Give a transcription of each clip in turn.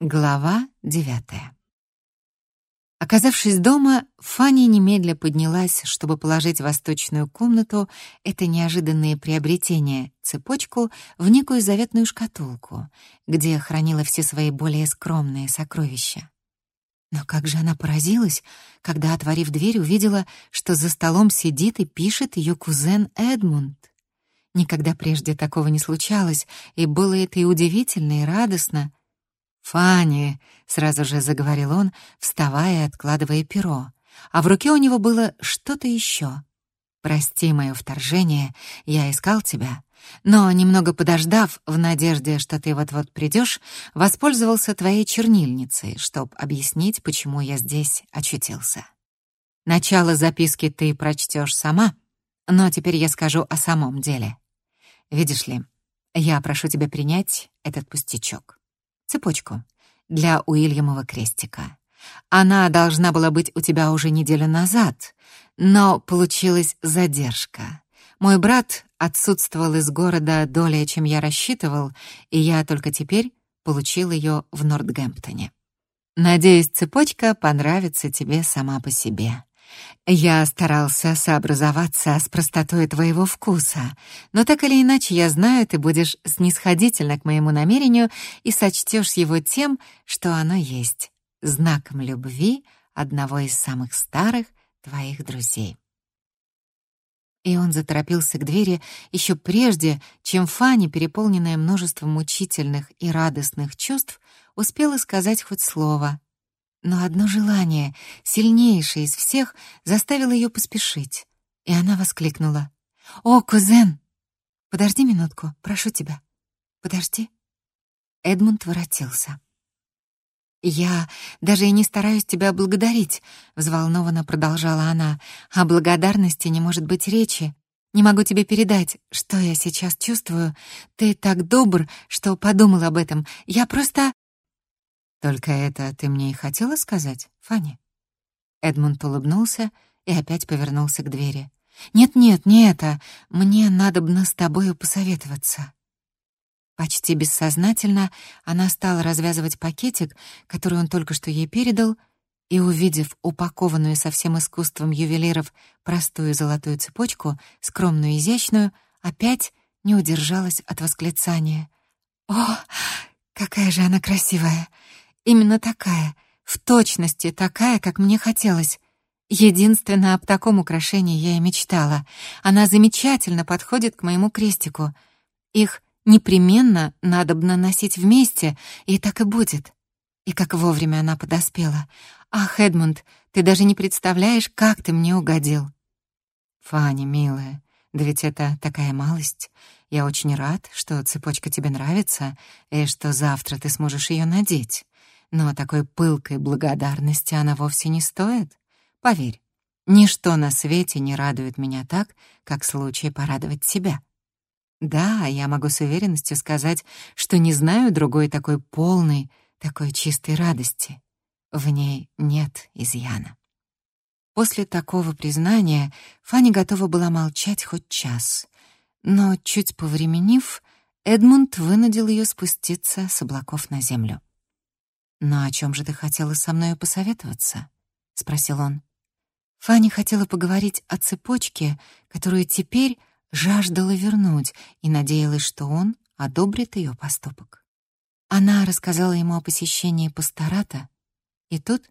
Глава девятая. Оказавшись дома, Фанни немедля поднялась, чтобы положить в восточную комнату это неожиданное приобретение — цепочку в некую заветную шкатулку, где хранила все свои более скромные сокровища. Но как же она поразилась, когда, отворив дверь, увидела, что за столом сидит и пишет ее кузен Эдмунд. Никогда прежде такого не случалось, и было это и удивительно, и радостно — «Фанни», — сразу же заговорил он, вставая и откладывая перо, а в руке у него было что-то еще. «Прости мое вторжение, я искал тебя, но, немного подождав, в надежде, что ты вот-вот придешь, воспользовался твоей чернильницей, чтобы объяснить, почему я здесь очутился. Начало записки ты прочтешь сама, но теперь я скажу о самом деле. Видишь ли, я прошу тебя принять этот пустячок цепочку для Уильямова крестика. Она должна была быть у тебя уже неделю назад, но получилась задержка. Мой брат отсутствовал из города долее, чем я рассчитывал, и я только теперь получил ее в Нортгемптоне. Надеюсь, цепочка понравится тебе сама по себе. Я старался сообразоваться с простотой твоего вкуса, но так или иначе я знаю, ты будешь снисходительна к моему намерению и сочтешь его тем, что оно есть, знаком любви одного из самых старых твоих друзей. И он заторопился к двери еще прежде, чем Фанни, переполненная множеством мучительных и радостных чувств, успела сказать хоть слово — но одно желание, сильнейшее из всех, заставило ее поспешить, и она воскликнула. «О, кузен! Подожди минутку, прошу тебя. Подожди». Эдмунд воротился. «Я даже и не стараюсь тебя благодарить», — взволнованно продолжала она. «О благодарности не может быть речи. Не могу тебе передать, что я сейчас чувствую. Ты так добр, что подумал об этом. Я просто...» «Только это ты мне и хотела сказать, Фанни?» Эдмунд улыбнулся и опять повернулся к двери. «Нет-нет, не это. Мне надобно с тобою посоветоваться». Почти бессознательно она стала развязывать пакетик, который он только что ей передал, и, увидев упакованную со всем искусством ювелиров простую золотую цепочку, скромную и изящную, опять не удержалась от восклицания. «О, какая же она красивая! Именно такая, в точности такая, как мне хотелось. Единственное, об таком украшении я и мечтала. Она замечательно подходит к моему крестику. Их непременно надобно носить вместе, и так и будет. И как вовремя она подоспела. Ах, Эдмунд, ты даже не представляешь, как ты мне угодил. Фаня, милая, да ведь это такая малость. Я очень рад, что цепочка тебе нравится, и что завтра ты сможешь ее надеть но такой пылкой благодарности она вовсе не стоит. Поверь, ничто на свете не радует меня так, как случай порадовать себя. Да, я могу с уверенностью сказать, что не знаю другой такой полной, такой чистой радости. В ней нет изъяна. После такого признания Фанни готова была молчать хоть час, но, чуть повременив, Эдмунд вынудил ее спуститься с облаков на землю. «Но о чем же ты хотела со мной посоветоваться?» — спросил он. Фанни хотела поговорить о цепочке, которую теперь жаждала вернуть, и надеялась, что он одобрит ее поступок. Она рассказала ему о посещении пастората, и тут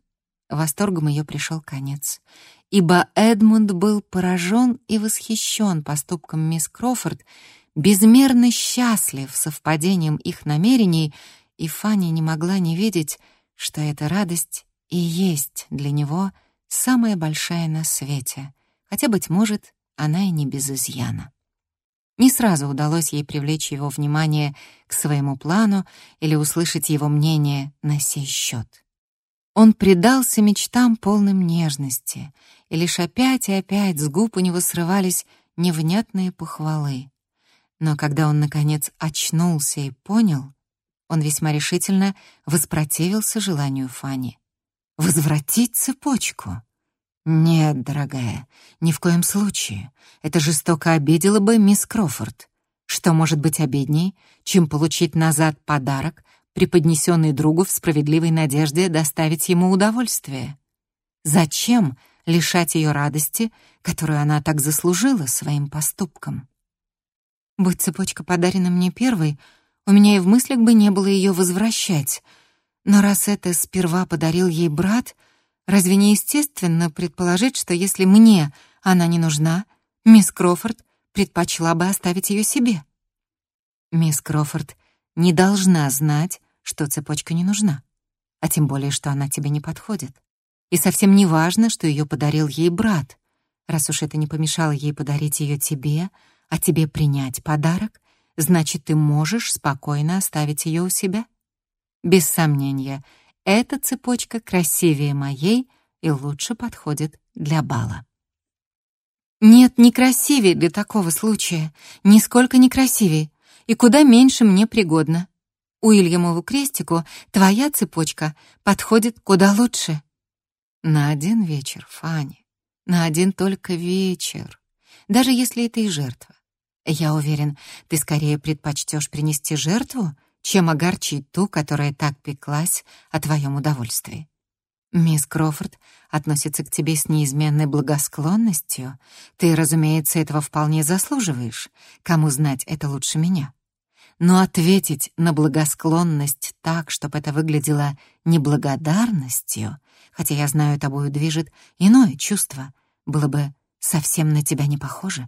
восторгом ее пришел конец, ибо Эдмунд был поражен и восхищен поступком мисс Крофорд, безмерно счастлив совпадением их намерений и Фанни не могла не видеть, что эта радость и есть для него самая большая на свете, хотя, быть может, она и не без изъяна. Не сразу удалось ей привлечь его внимание к своему плану или услышать его мнение на сей счет. Он предался мечтам полным нежности, и лишь опять и опять с губ у него срывались невнятные похвалы. Но когда он, наконец, очнулся и понял, он весьма решительно воспротивился желанию Фани. «Возвратить цепочку?» «Нет, дорогая, ни в коем случае. Это жестоко обидело бы мисс Крофорд. Что может быть обидней, чем получить назад подарок, преподнесенный другу в справедливой надежде доставить ему удовольствие. Зачем лишать ее радости, которую она так заслужила своим поступком? Будь цепочка подарена мне первой, у меня и в мыслях бы не было ее возвращать. Но раз это сперва подарил ей брат, разве не естественно предположить, что если мне она не нужна, мисс Крофорд предпочла бы оставить ее себе? Мисс Крофорд не должна знать, что цепочка не нужна, а тем более, что она тебе не подходит. И совсем не важно, что ее подарил ей брат. Раз уж это не помешало ей подарить ее тебе, а тебе принять подарок, значит, ты можешь спокойно оставить ее у себя. Без сомнения, эта цепочка красивее моей и лучше подходит для бала. Нет, не красивее для такого случая, нисколько не красивее, и куда меньше мне пригодна. Уильямову крестику твоя цепочка подходит куда лучше. На один вечер, Фанни, на один только вечер, даже если это и жертва. Я уверен, ты скорее предпочтешь принести жертву, чем огорчить ту, которая так пеклась о твоем удовольствии. Мисс Крофорд относится к тебе с неизменной благосклонностью. Ты, разумеется, этого вполне заслуживаешь. Кому знать это лучше меня? Но ответить на благосклонность так, чтобы это выглядело неблагодарностью, хотя я знаю, тобою движет иное чувство, было бы совсем на тебя не похоже.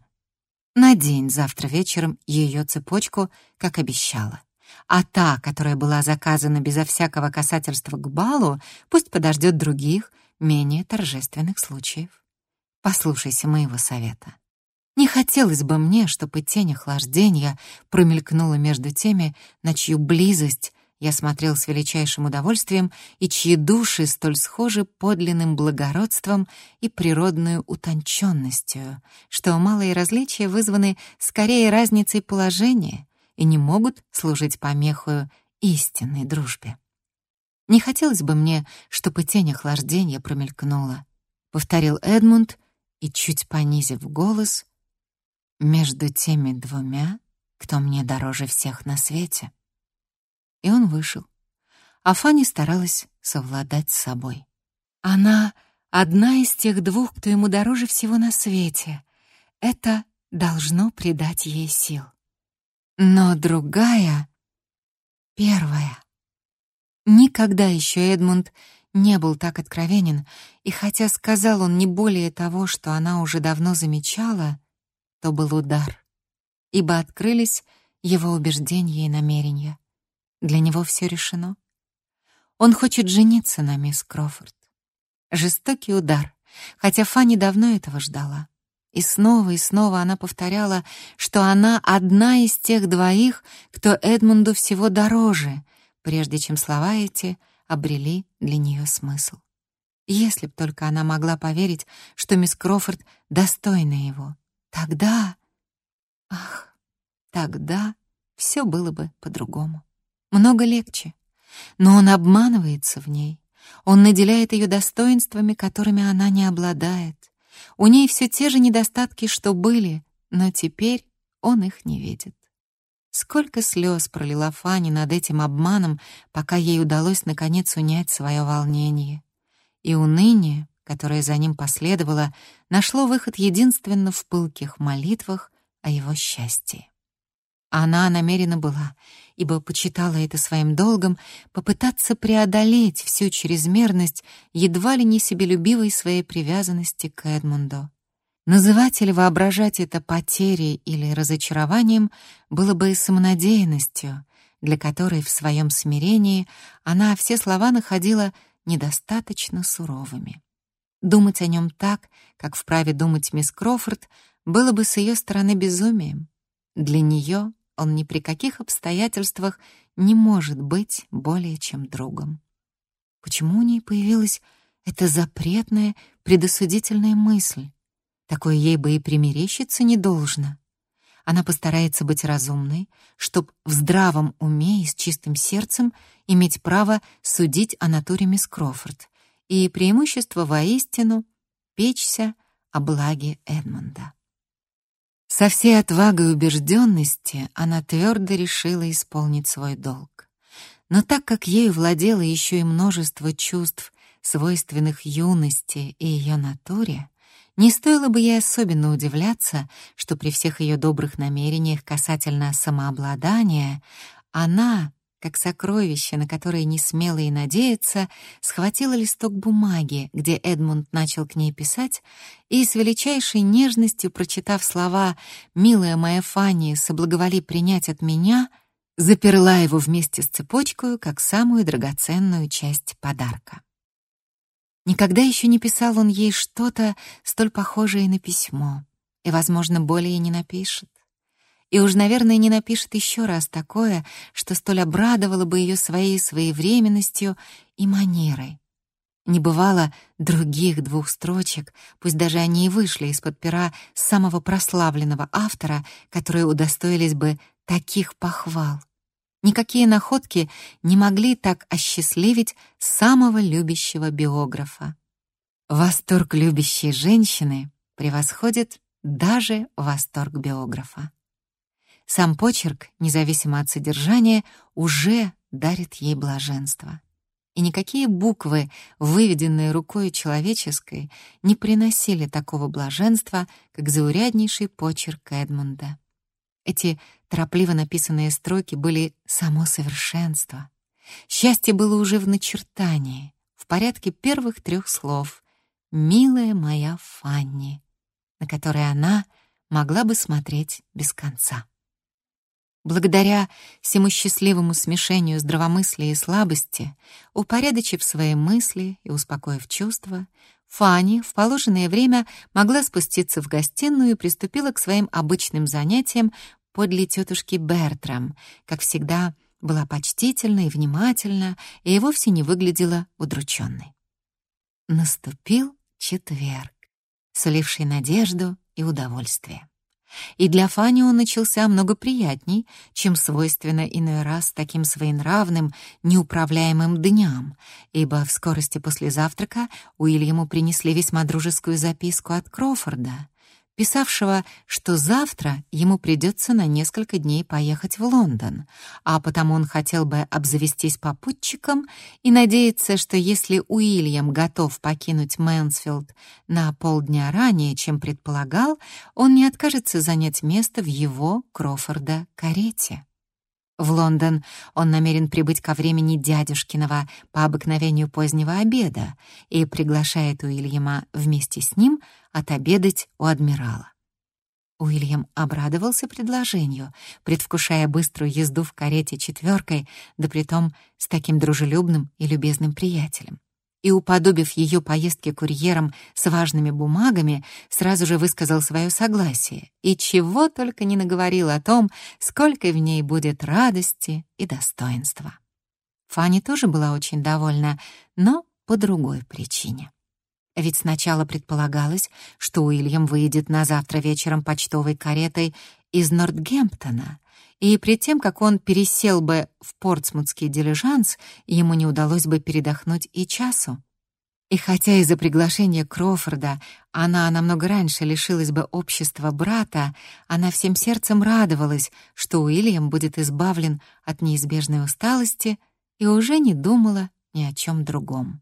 Надень завтра вечером ее цепочку, как обещала. А та, которая была заказана безо всякого касательства к балу, пусть подождет других, менее торжественных случаев. Послушайся моего совета. Не хотелось бы мне, чтобы тень охлаждения промелькнула между теми, на чью близость я смотрел с величайшим удовольствием и чьи души столь схожи подлинным благородством и природной утонченностью, что малые различия вызваны скорее разницей положения и не могут служить помехою истинной дружбе. Не хотелось бы мне, чтобы тень охлаждения промелькнула, повторил Эдмунд и, чуть понизив голос, между теми двумя, кто мне дороже всех на свете и он вышел. А Фанни старалась совладать с собой. Она одна из тех двух, кто ему дороже всего на свете. Это должно придать ей сил. Но другая, первая. Никогда еще Эдмунд не был так откровенен, и хотя сказал он не более того, что она уже давно замечала, то был удар, ибо открылись его убеждения и намерения. Для него все решено. Он хочет жениться на мисс Крофорд. Жестокий удар, хотя Фанни давно этого ждала. И снова и снова она повторяла, что она одна из тех двоих, кто Эдмунду всего дороже, прежде чем слова эти обрели для нее смысл. Если б только она могла поверить, что мисс Крофорд достойна его, тогда... Ах, тогда все было бы по-другому много легче. Но он обманывается в ней. Он наделяет ее достоинствами, которыми она не обладает. У ней все те же недостатки, что были, но теперь он их не видит. Сколько слез пролила Фанни над этим обманом, пока ей удалось наконец унять свое волнение. И уныние, которое за ним последовало, нашло выход единственно в пылких молитвах о его счастье. Она намерена была, ибо почитала это своим долгом, попытаться преодолеть всю чрезмерность едва ли не себелюбивой своей привязанности к Эдмунду. Называть или воображать это потерей или разочарованием было бы самонадеянностью, для которой в своем смирении она все слова находила недостаточно суровыми. Думать о нем так, как вправе думать мисс Крофорд, было бы с ее стороны безумием. Для нее он ни при каких обстоятельствах не может быть более чем другом. Почему у ней появилась эта запретная, предосудительная мысль? Такое ей бы и примерещиться не должно. Она постарается быть разумной, чтоб в здравом уме и с чистым сердцем иметь право судить о натуре мисс Крофорд и преимущество воистину печься о благе Эдмунда. Со всей отвагой убежденности она твердо решила исполнить свой долг. но так как ею владело еще и множество чувств, свойственных юности и ее натуре, не стоило бы ей особенно удивляться, что при всех ее добрых намерениях касательно самообладания она, как сокровище, на которое не смела и надеяться, схватила листок бумаги, где Эдмунд начал к ней писать, и с величайшей нежностью, прочитав слова «Милая моя Фанни, соблаговоли принять от меня», заперла его вместе с цепочкой как самую драгоценную часть подарка. Никогда еще не писал он ей что-то столь похожее на письмо, и, возможно, более не напишет. И уж, наверное, не напишет еще раз такое, что столь обрадовало бы ее своей своевременностью и манерой. Не бывало других двух строчек, пусть даже они и вышли из-под пера самого прославленного автора, которые удостоились бы таких похвал. Никакие находки не могли так осчастливить самого любящего биографа. Восторг любящей женщины превосходит даже восторг биографа. Сам почерк, независимо от содержания, уже дарит ей блаженство. И никакие буквы, выведенные рукой человеческой, не приносили такого блаженства, как зауряднейший почерк Эдмунда. Эти торопливо написанные строки были само совершенство. Счастье было уже в начертании, в порядке первых трех слов «Милая моя Фанни», на которые она могла бы смотреть без конца. Благодаря всему счастливому смешению здравомыслия и слабости, упорядочив свои мысли и успокоив чувства, Фанни в положенное время могла спуститься в гостиную и приступила к своим обычным занятиям подле тетушки Бертрам, как всегда, была почтительна и внимательна, и вовсе не выглядела удрученной. Наступил четверг, суливший надежду и удовольствие. И для Фани он начался много приятней, чем свойственно иной раз таким своенравным, неуправляемым дням, ибо в скорости после завтрака Уильяму принесли весьма дружескую записку от Крофорда, писавшего, что завтра ему придется на несколько дней поехать в Лондон, а потому он хотел бы обзавестись попутчиком и надеется, что если Уильям готов покинуть Мэнсфилд на полдня ранее, чем предполагал, он не откажется занять место в его, Крофорда, карете. В Лондон он намерен прибыть ко времени дядюшкиного по обыкновению позднего обеда и приглашает Уильяма вместе с ним отобедать у адмирала. Уильям обрадовался предложению, предвкушая быструю езду в карете четверкой, да притом с таким дружелюбным и любезным приятелем и, уподобив ее поездке курьером с важными бумагами, сразу же высказал свое согласие и чего только не наговорил о том, сколько в ней будет радости и достоинства. Фанни тоже была очень довольна, но по другой причине. Ведь сначала предполагалось, что Уильям выйдет на завтра вечером почтовой каретой из Нортгемптона, и при тем, как он пересел бы в портсмутский дилижанс, ему не удалось бы передохнуть и часу. И хотя из-за приглашения Крофорда она намного раньше лишилась бы общества брата, она всем сердцем радовалась, что Уильям будет избавлен от неизбежной усталости и уже не думала ни о чем другом.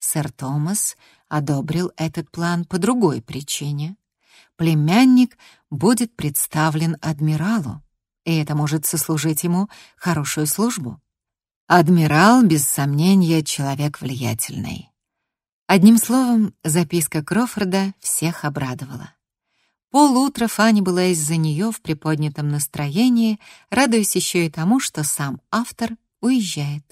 Сэр Томас одобрил этот план по другой причине. Племянник будет представлен адмиралу и это может сослужить ему хорошую службу. Адмирал, без сомнения, человек влиятельный. Одним словом, записка Крофорда всех обрадовала. Полутра Фанни была из-за нее в приподнятом настроении, радуясь еще и тому, что сам автор уезжает.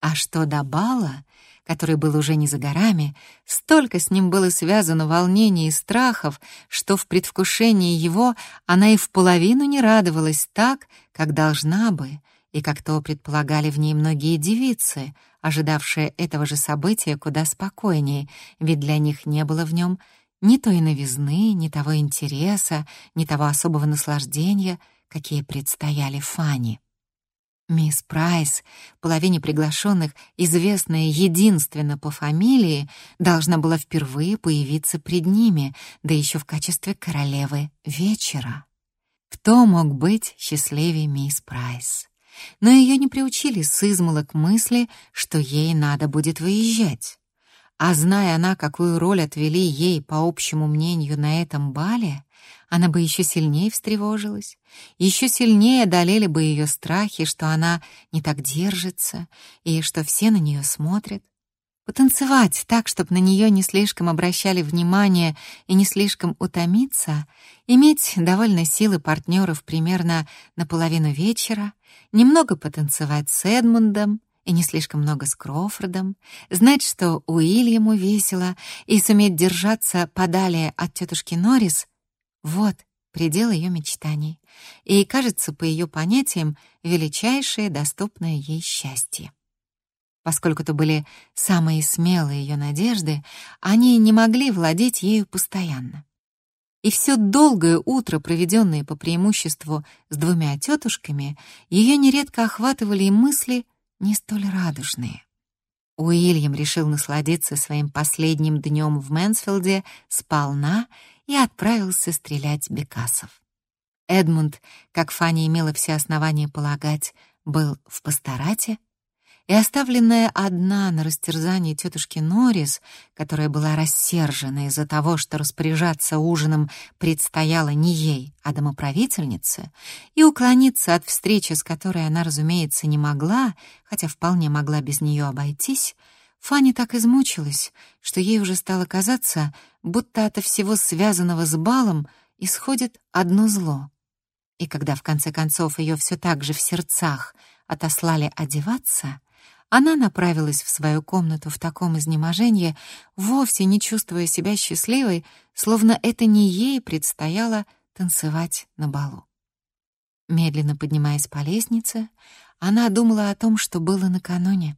А что до бала, который был уже не за горами, столько с ним было связано волнений и страхов, что в предвкушении его она и в половину не радовалась так, как должна бы, и как то предполагали в ней многие девицы, ожидавшие этого же события куда спокойнее, ведь для них не было в нем ни той новизны, ни того интереса, ни того особого наслаждения, какие предстояли Фане. Мисс Прайс, половине приглашенных, известная единственно по фамилии, должна была впервые появиться пред ними, да еще в качестве королевы вечера. Кто мог быть счастливее мисс Прайс? но ее не приучили с измолок мысли, что ей надо будет выезжать. А зная она, какую роль отвели ей, по общему мнению, на этом бале, она бы еще сильнее встревожилась, еще сильнее одолели бы ее страхи, что она не так держится и что все на нее смотрят. Потанцевать так, чтобы на нее не слишком обращали внимание и не слишком утомиться, иметь довольно силы партнеров примерно на половину вечера, немного потанцевать с Эдмундом и не слишком много с Крофордом, знать, что Уильяму весело, и суметь держаться подалее от тетушки Норрис — вот предел ее мечтаний, и, кажется, по ее понятиям, величайшее доступное ей счастье. Поскольку это были самые смелые ее надежды, они не могли владеть ею постоянно. И все долгое утро, проведенное по преимуществу с двумя тетушками, ее нередко охватывали и мысли не столь радужные. Уильям решил насладиться своим последним днем в Мэнсфилде сполна и отправился стрелять бекасов. Эдмунд, как Фанни имела все основания полагать, был в пасторате, и оставленная одна на растерзании тетушки Норрис, которая была рассержена из-за того, что распоряжаться ужином предстояло не ей, а домоправительнице, и уклониться от встречи, с которой она, разумеется, не могла, хотя вполне могла без нее обойтись, Фанни так измучилась, что ей уже стало казаться, будто от всего связанного с балом исходит одно зло. И когда в конце концов ее все так же в сердцах отослали одеваться — она направилась в свою комнату в таком изнеможении, вовсе не чувствуя себя счастливой, словно это не ей предстояло танцевать на балу. Медленно поднимаясь по лестнице, она думала о том, что было накануне.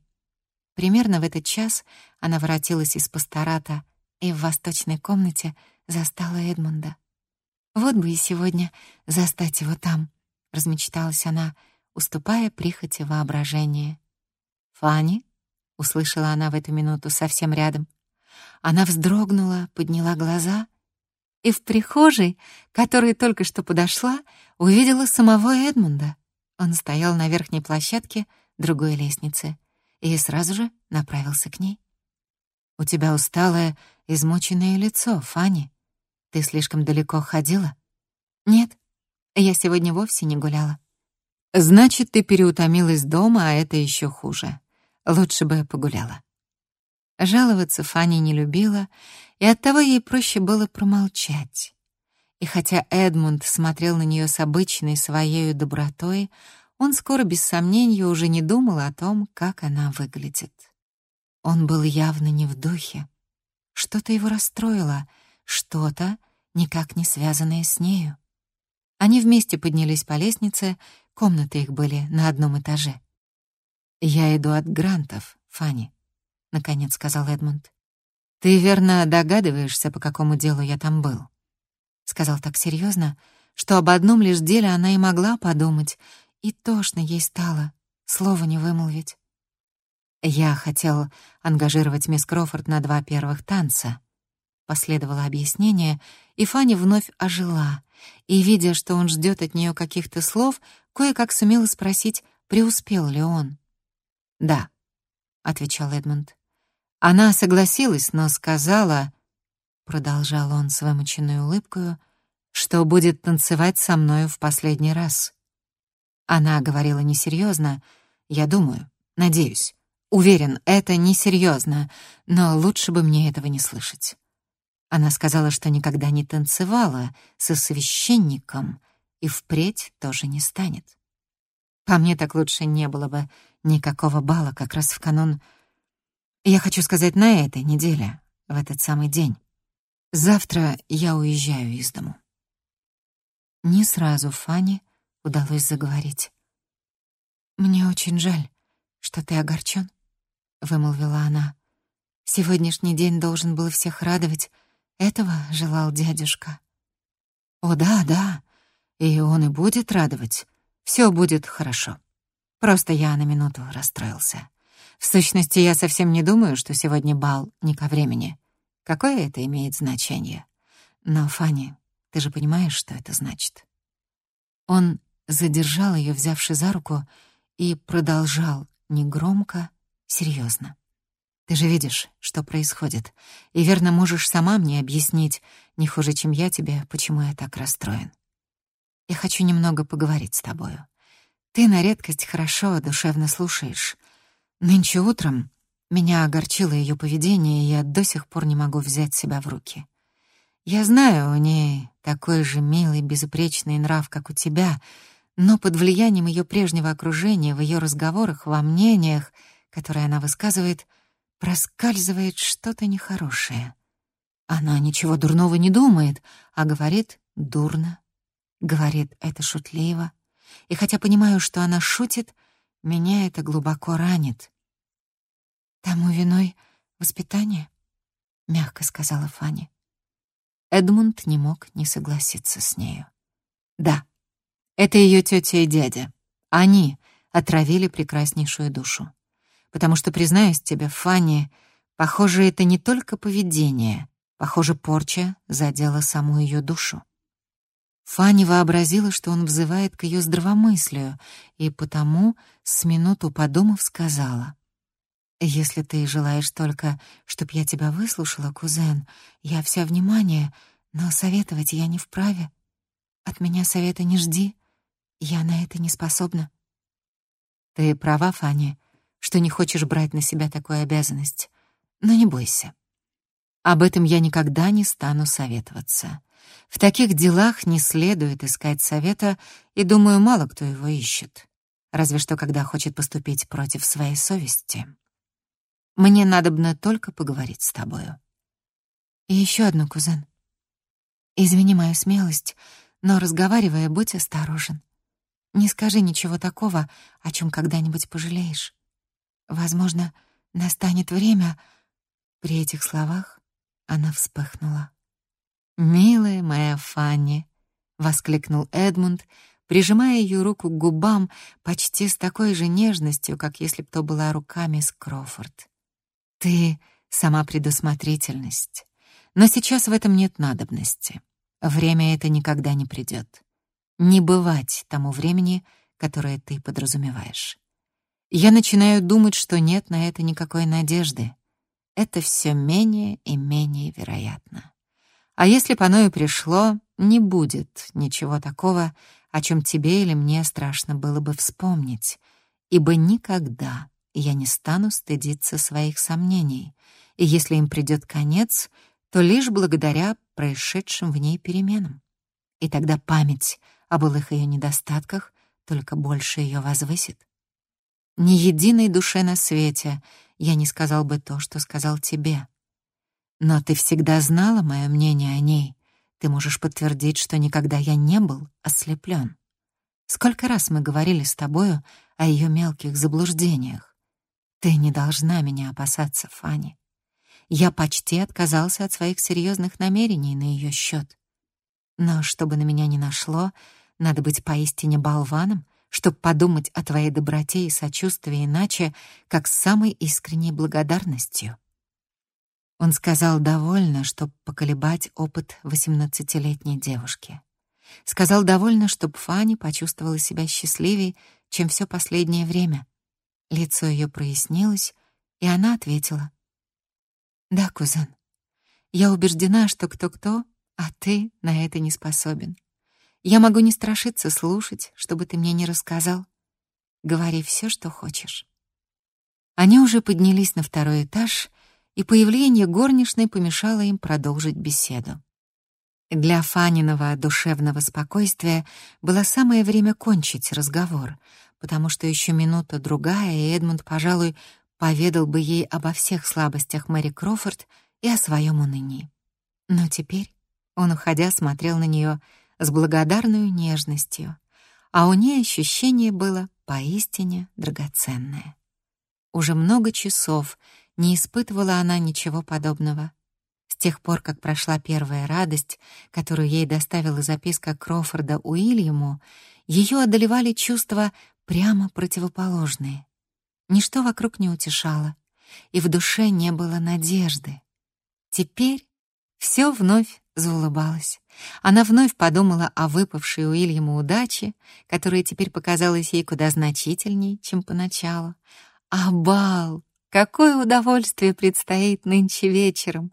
Примерно в этот час она воротилась из пастората и в восточной комнате застала Эдмунда. «Вот бы и сегодня застать его там», — размечталась она, уступая прихоти воображения. «Фанни?» — услышала она в эту минуту совсем рядом. Она вздрогнула, подняла глаза и в прихожей, которая только что подошла, увидела самого Эдмунда. Он стоял на верхней площадке другой лестницы и сразу же направился к ней. «У тебя усталое, измученное лицо, Фанни. Ты слишком далеко ходила?» «Нет, я сегодня вовсе не гуляла». «Значит, ты переутомилась дома, а это еще хуже. Лучше бы я погуляла. Жаловаться Фанни не любила, и оттого ей проще было промолчать. И хотя Эдмунд смотрел на нее с обычной своей добротой, он скоро без сомнения уже не думал о том, как она выглядит. Он был явно не в духе. Что-то его расстроило, что-то, никак не связанное с нею. Они вместе поднялись по лестнице, комнаты их были на одном этаже. «Я иду от Грантов, Фанни», — наконец сказал Эдмунд. «Ты верно догадываешься, по какому делу я там был?» Сказал так серьезно, что об одном лишь деле она и могла подумать, и тошно ей стало, слова не вымолвить. «Я хотел ангажировать мисс Крофорд на два первых танца», — последовало объяснение, и Фанни вновь ожила, и, видя, что он ждет от нее каких-то слов, кое-как сумела спросить, преуспел ли он. «Да», — отвечал Эдмунд. Она согласилась, но сказала, продолжал он с вымученной улыбкой, что будет танцевать со мною в последний раз. Она говорила несерьезно, я думаю, надеюсь. Уверен, это несерьезно, но лучше бы мне этого не слышать. Она сказала, что никогда не танцевала со священником и впредь тоже не станет. По мне так лучше не было бы, Никакого бала как раз в канун... Я хочу сказать, на этой неделе, в этот самый день. Завтра я уезжаю из дому. Не сразу Фане удалось заговорить. «Мне очень жаль, что ты огорчен», — вымолвила она. «Сегодняшний день должен был всех радовать. Этого желал дядюшка». «О, да, да, и он и будет радовать. Все будет хорошо». Просто я на минуту расстроился. В сущности, я совсем не думаю, что сегодня бал не ко времени. Какое это имеет значение? Но, Фанни, ты же понимаешь, что это значит?» Он задержал ее, взявши за руку, и продолжал негромко, серьезно. Ты же видишь, что происходит, и верно можешь сама мне объяснить, не хуже, чем я тебе, почему я так расстроен. Я хочу немного поговорить с тобою. Ты на редкость хорошо, душевно слушаешь. Нынче утром меня огорчило ее поведение, и я до сих пор не могу взять себя в руки. Я знаю, у ней такой же милый, безупречный нрав, как у тебя, но под влиянием ее прежнего окружения, в ее разговорах, во мнениях, которые она высказывает, проскальзывает что-то нехорошее. Она ничего дурного не думает, а говорит дурно. Говорит это шутливо. И хотя понимаю, что она шутит, меня это глубоко ранит. «Тому виной воспитание?» — мягко сказала Фанни. Эдмунд не мог не согласиться с нею. «Да, это ее тетя и дядя. Они отравили прекраснейшую душу. Потому что, признаюсь тебе, Фанни, похоже, это не только поведение, похоже, порча задела саму ее душу. Фанни вообразила, что он взывает к ее здравомыслию, и потому, с минуту подумав, сказала, «Если ты желаешь только, чтоб я тебя выслушала, кузен, я вся внимание, но советовать я не вправе. От меня совета не жди, я на это не способна». «Ты права, Фанни, что не хочешь брать на себя такую обязанность, но не бойся. Об этом я никогда не стану советоваться». В таких делах не следует искать совета, и, думаю, мало кто его ищет. Разве что, когда хочет поступить против своей совести. Мне надобно только поговорить с тобою. И еще одно, кузен. Извини мою смелость, но, разговаривая, будь осторожен. Не скажи ничего такого, о чем когда-нибудь пожалеешь. Возможно, настанет время... При этих словах она вспыхнула. «Милая моя Фанни!» — воскликнул Эдмунд, прижимая ее руку к губам почти с такой же нежностью, как если б то была рука мисс Крофорд. «Ты — сама предусмотрительность. Но сейчас в этом нет надобности. Время это никогда не придет. Не бывать тому времени, которое ты подразумеваешь. Я начинаю думать, что нет на это никакой надежды. Это все менее и менее вероятно. А если по оно и пришло, не будет ничего такого, о чем тебе или мне страшно было бы вспомнить, ибо никогда я не стану стыдиться своих сомнений, и если им придет конец, то лишь благодаря происшедшим в ней переменам. И тогда память о былых ее недостатках только больше ее возвысит. Ни единой душе на свете я не сказал бы то, что сказал тебе — но ты всегда знала мое мнение о ней. Ты можешь подтвердить, что никогда я не был ослеплен. Сколько раз мы говорили с тобою о ее мелких заблуждениях. Ты не должна меня опасаться, Фанни. Я почти отказался от своих серьезных намерений на ее счет. Но чтобы на меня не нашло, надо быть поистине болваном, чтобы подумать о твоей доброте и сочувствии иначе, как с самой искренней благодарностью. Он сказал довольно, чтобы поколебать опыт восемнадцатилетней девушки. Сказал довольно, чтобы Фанни почувствовала себя счастливее, чем все последнее время. Лицо ее прояснилось, и она ответила. «Да, кузен, я убеждена, что кто-кто, а ты на это не способен. Я могу не страшиться слушать, чтобы ты мне не рассказал. Говори все, что хочешь». Они уже поднялись на второй этаж, и появление горничной помешало им продолжить беседу. Для Фаниного душевного спокойствия было самое время кончить разговор, потому что еще минута-другая, и Эдмунд, пожалуй, поведал бы ей обо всех слабостях Мэри Крофорд и о своем унынии. Но теперь он, уходя, смотрел на нее с благодарной нежностью, а у ней ощущение было поистине драгоценное. Уже много часов не испытывала она ничего подобного. С тех пор, как прошла первая радость, которую ей доставила записка Крофорда Уильяму, ее одолевали чувства прямо противоположные. Ничто вокруг не утешало, и в душе не было надежды. Теперь все вновь заулыбалось. Она вновь подумала о выпавшей Уильяму удаче, которая теперь показалась ей куда значительней, чем поначалу. А! Какое удовольствие предстоит нынче вечером!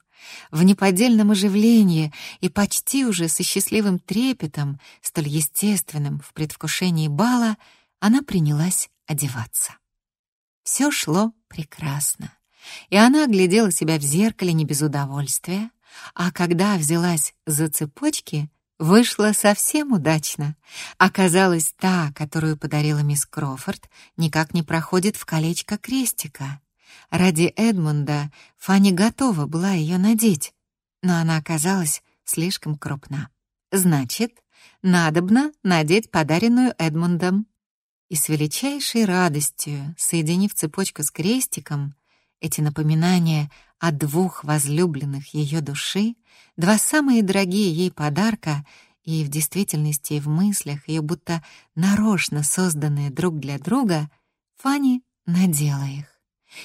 В неподдельном оживлении и почти уже со счастливым трепетом, столь естественным в предвкушении бала, она принялась одеваться. Все шло прекрасно, и она оглядела себя в зеркале не без удовольствия, а когда взялась за цепочки, вышло совсем удачно. Оказалось, та, которую подарила мисс Крофорд, никак не проходит в колечко крестика. Ради Эдмунда Фанни готова была ее надеть, но она оказалась слишком крупна. Значит, надобно надеть подаренную Эдмундом. И с величайшей радостью, соединив цепочку с крестиком, эти напоминания о двух возлюбленных ее души, два самые дорогие ей подарка и в действительности и в мыслях ее будто нарочно созданные друг для друга, Фанни надела их.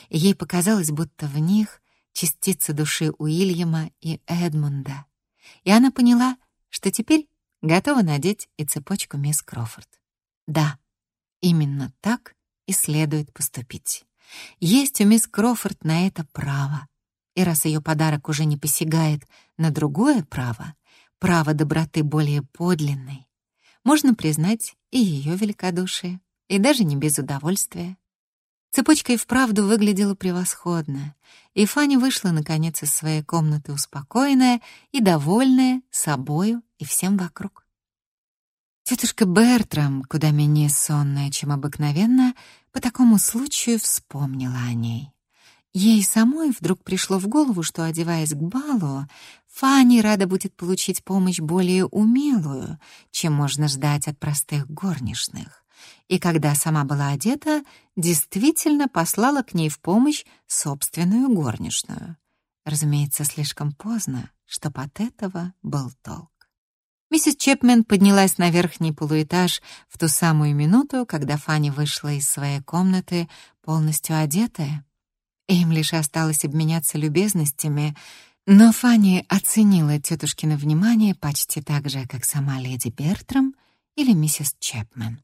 Ей показалось, будто в них частица души Уильяма и Эдмунда. И она поняла, что теперь готова надеть и цепочку мисс Крофорд. Да, именно так и следует поступить. Есть у мисс Крофорд на это право. И раз ее подарок уже не посягает на другое право, право доброты более подлинной, можно признать и ее великодушие, и даже не без удовольствия. Цепочка и вправду выглядела превосходно, и Фаня вышла, наконец, из своей комнаты успокоенная и довольная собою и всем вокруг. Тетушка Бертрам, куда менее сонная, чем обыкновенно, по такому случаю вспомнила о ней. Ей самой вдруг пришло в голову, что, одеваясь к балу, Фанни рада будет получить помощь более умелую, чем можно ждать от простых горничных и когда сама была одета, действительно послала к ней в помощь собственную горничную. Разумеется, слишком поздно, чтоб от этого был толк. Миссис Чепмен поднялась на верхний полуэтаж в ту самую минуту, когда Фанни вышла из своей комнаты полностью одетая. Им лишь осталось обменяться любезностями, но Фанни оценила тетушкино внимание почти так же, как сама леди Бертрам или миссис Чепмен.